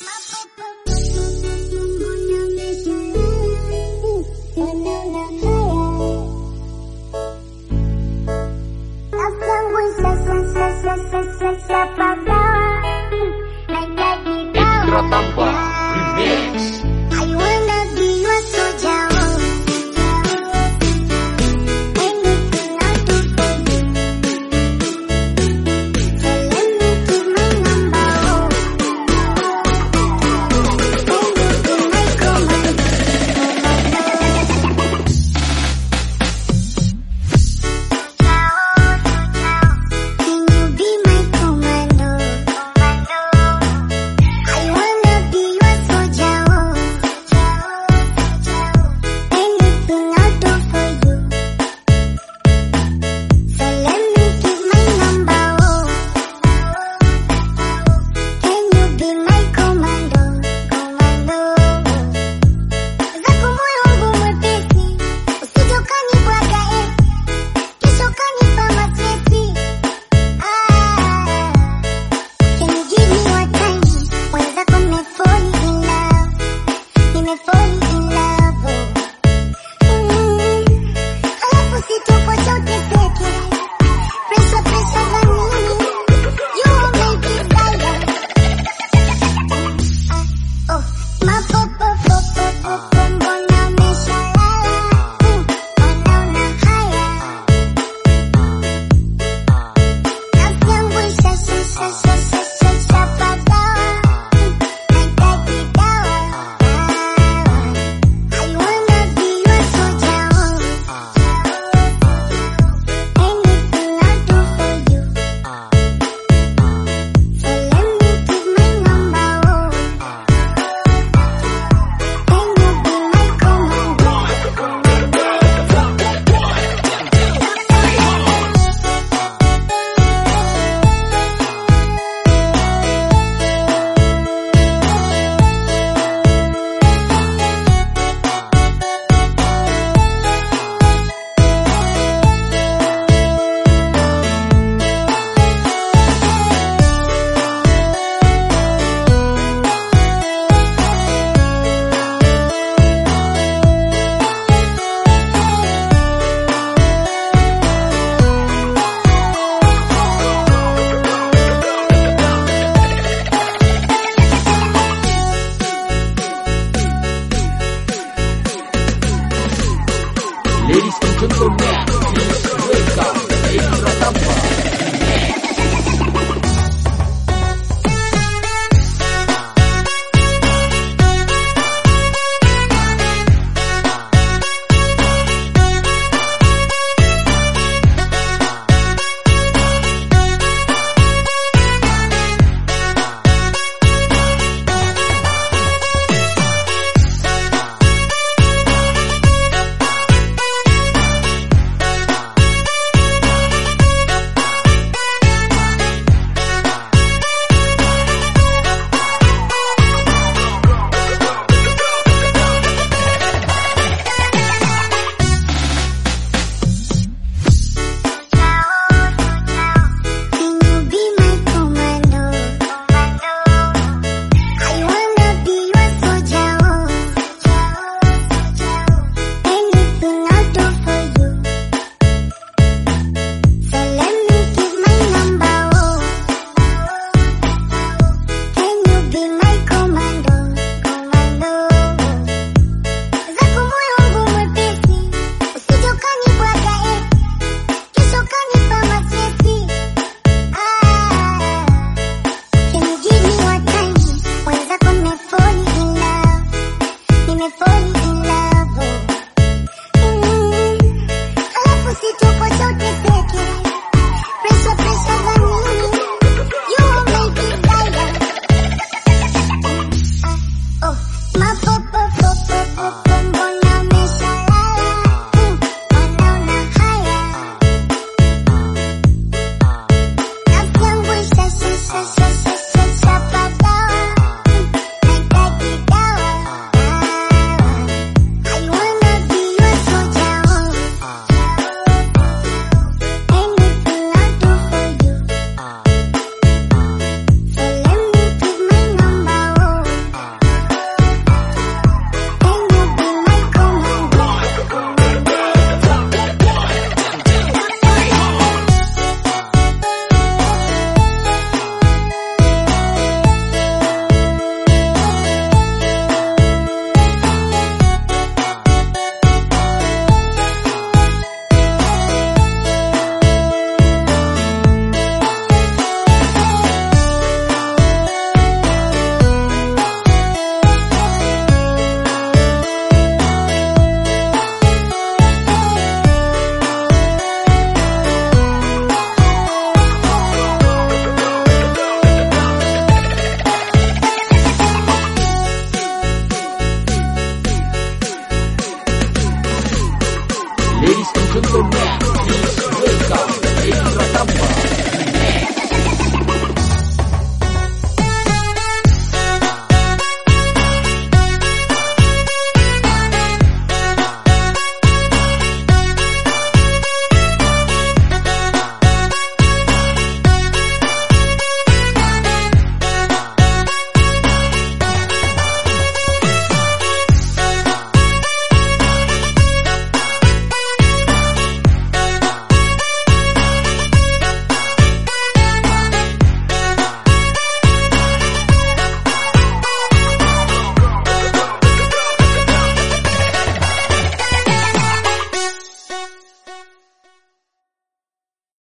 Ultra Remix. the rap.